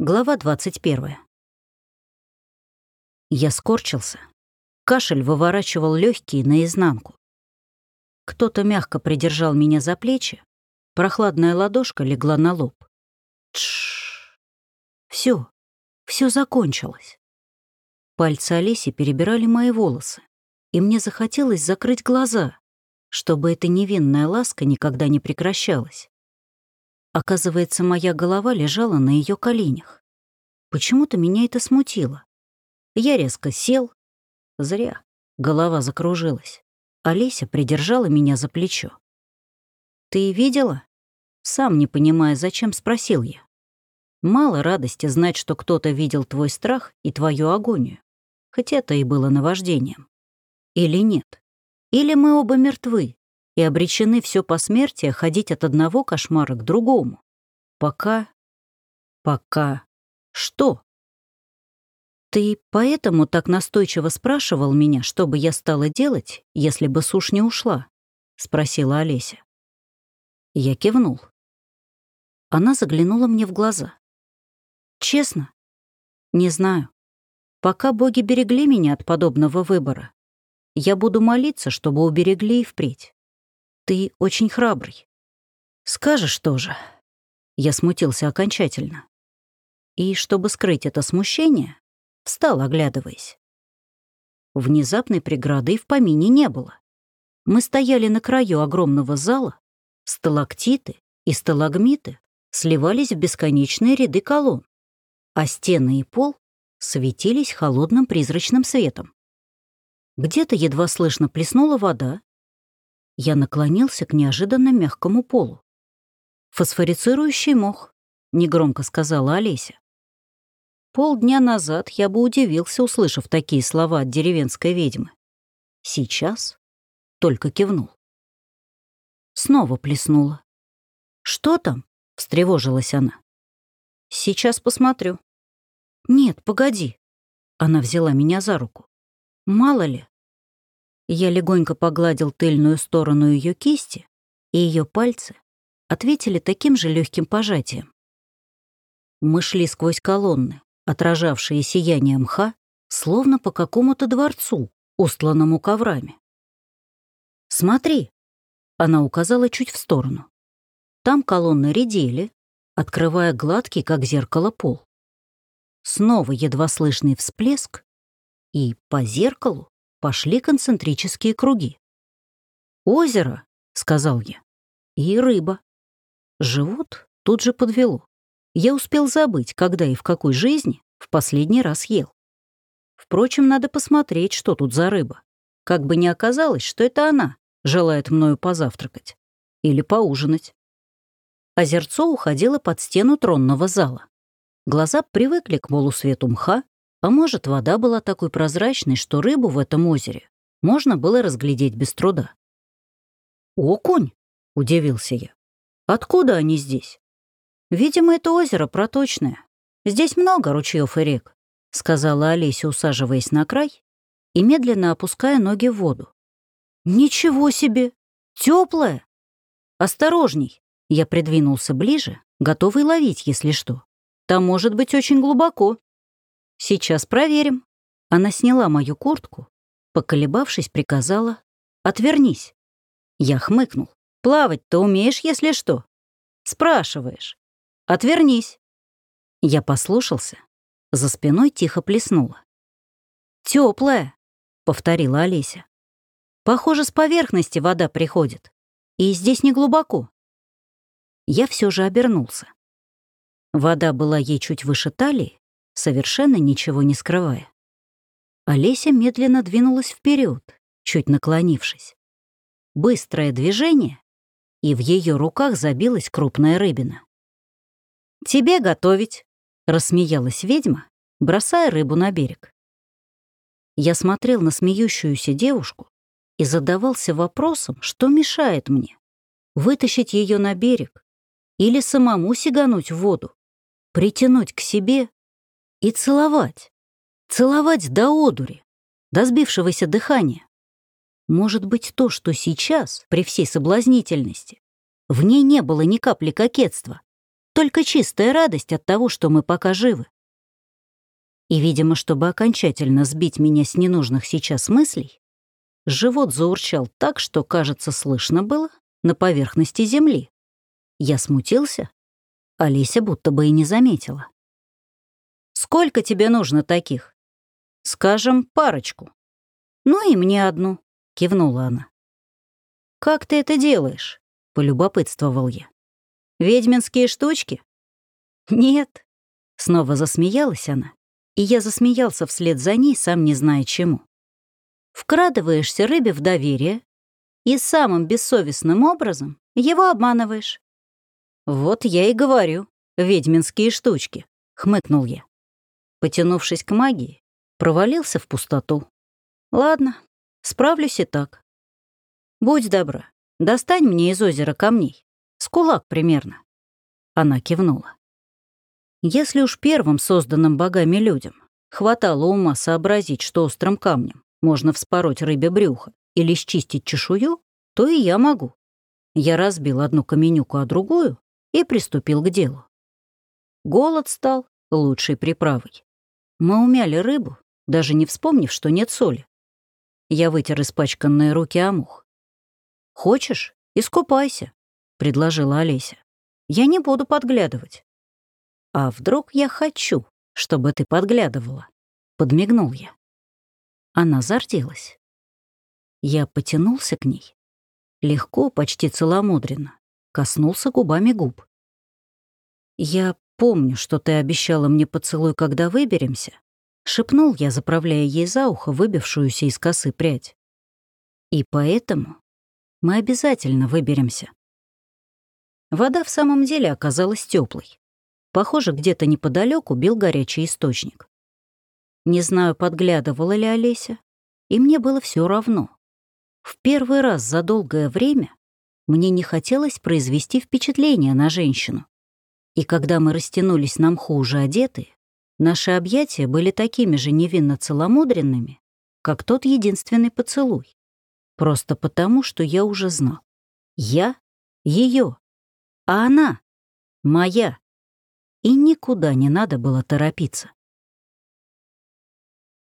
Глава 21. Я скорчился. Кашель выворачивал легкие наизнанку. Кто-то мягко придержал меня за плечи, прохладная ладошка легла на лоб. Тш. Все, все закончилось. Пальцы Олеси перебирали мои волосы, и мне захотелось закрыть глаза, чтобы эта невинная ласка никогда не прекращалась. Оказывается, моя голова лежала на ее коленях. Почему-то меня это смутило. Я резко сел. Зря. Голова закружилась. Олеся придержала меня за плечо. «Ты видела?» Сам не понимая, зачем, спросил я. Мало радости знать, что кто-то видел твой страх и твою агонию. Хоть это и было наваждением. Или нет? Или мы оба мертвы, и обречены все посмертие ходить от одного кошмара к другому. Пока... Пока... Что? Ты поэтому так настойчиво спрашивал меня, что бы я стала делать, если бы сушь не ушла? Спросила Олеся. Я кивнул. Она заглянула мне в глаза. Честно? Не знаю. Пока боги берегли меня от подобного выбора, я буду молиться, чтобы уберегли и впредь. Ты очень храбрый. Скажешь тоже. Я смутился окончательно. И, чтобы скрыть это смущение, встал, оглядываясь. Внезапной преграды в помине не было. Мы стояли на краю огромного зала, сталактиты и сталагмиты сливались в бесконечные ряды колонн, а стены и пол светились холодным призрачным светом. Где-то едва слышно плеснула вода, я наклонился к неожиданно мягкому полу. «Фосфорицирующий мох», — негромко сказала Олеся. Полдня назад я бы удивился, услышав такие слова от деревенской ведьмы. Сейчас только кивнул. Снова плеснула. «Что там?» — встревожилась она. «Сейчас посмотрю». «Нет, погоди». Она взяла меня за руку. «Мало ли, я легонько погладил тыльную сторону ее кисти, и ее пальцы ответили таким же легким пожатием. Мы шли сквозь колонны, отражавшие сияние мха, словно по какому-то дворцу, устланному коврами. «Смотри!» — она указала чуть в сторону. Там колонны редели, открывая гладкий, как зеркало, пол. Снова едва слышный всплеск, и по зеркалу пошли концентрические круги. «Озеро», — сказал я, — «и рыба». Живот тут же подвело. Я успел забыть, когда и в какой жизни в последний раз ел. Впрочем, надо посмотреть, что тут за рыба. Как бы ни оказалось, что это она желает мною позавтракать. Или поужинать. Озерцо уходило под стену тронного зала. Глаза привыкли к полусвету мха, а может, вода была такой прозрачной, что рыбу в этом озере можно было разглядеть без труда. «Окунь?» — удивился я. «Откуда они здесь?» «Видимо, это озеро проточное. Здесь много ручьев и рек», — сказала Олеся, усаживаясь на край и медленно опуская ноги в воду. «Ничего себе! Теплая! Осторожней!» Я придвинулся ближе, готовый ловить, если что. Там может быть очень глубоко. «Сейчас проверим». Она сняла мою куртку, поколебавшись, приказала «Отвернись». Я хмыкнул. «Плавать-то умеешь, если что?» «Спрашиваешь. Отвернись». Я послушался. За спиной тихо плеснула. Теплая, повторила Олеся. «Похоже, с поверхности вода приходит. И здесь не глубоко». Я все же обернулся. Вода была ей чуть выше талии, совершенно ничего не скрывая. Олеся медленно двинулась вперед, чуть наклонившись. Быстрое движение, и в ее руках забилась крупная рыбина. «Тебе готовить», — рассмеялась ведьма, бросая рыбу на берег. Я смотрел на смеющуюся девушку и задавался вопросом, что мешает мне — вытащить ее на берег или самому сигануть в воду, притянуть к себе и целовать. Целовать до одури, до сбившегося дыхания. Может быть, то, что сейчас, при всей соблазнительности, в ней не было ни капли кокетства, только чистая радость от того, что мы пока живы. И, видимо, чтобы окончательно сбить меня с ненужных сейчас мыслей, живот заурчал так, что, кажется, слышно было на поверхности земли. Я смутился. Олеся будто бы и не заметила. «Сколько тебе нужно таких?» «Скажем, парочку». «Ну и мне одну», — кивнула она. «Как ты это делаешь?» — полюбопытствовал я. «Ведьминские штучки?» «Нет», — снова засмеялась она, и я засмеялся вслед за ней, сам не зная чему. «Вкрадываешься рыбе в доверие и самым бессовестным образом его обманываешь». «Вот я и говорю, ведьминские штучки», — хмыкнул я. Потянувшись к магии, провалился в пустоту. «Ладно, справлюсь и так. Будь добра, достань мне из озера камней. С кулак примерно». Она кивнула. Если уж первым созданным богами людям хватало ума сообразить, что острым камнем можно вспороть рыбе брюхо или счистить чешую, то и я могу. Я разбил одну каменюку, а другую и приступил к делу. Голод стал лучшей приправой. Мы умяли рыбу, даже не вспомнив, что нет соли. Я вытер испачканные руки о мух. «Хочешь? Искупайся», — предложила Олеся. «Я не буду подглядывать». «А вдруг я хочу, чтобы ты подглядывала?» — подмигнул я. Она зарделась. Я потянулся к ней. Легко, почти целомудренно. Коснулся губами губ. «Я помню, что ты обещала мне поцелуй, когда выберемся», — шепнул я, заправляя ей за ухо выбившуюся из косы прядь. «И поэтому мы обязательно выберемся». Вода в самом деле оказалась теплой. Похоже, где-то неподалеку бил горячий источник. Не знаю, подглядывала ли Олеся, и мне было все равно. В первый раз за долгое время мне не хотелось произвести впечатление на женщину. И когда мы растянулись на мху уже одетые, наши объятия были такими же невинно целомудренными, как тот единственный поцелуй. Просто потому, что я уже знал. Я — ее, а она — моя. И никуда не надо было торопиться.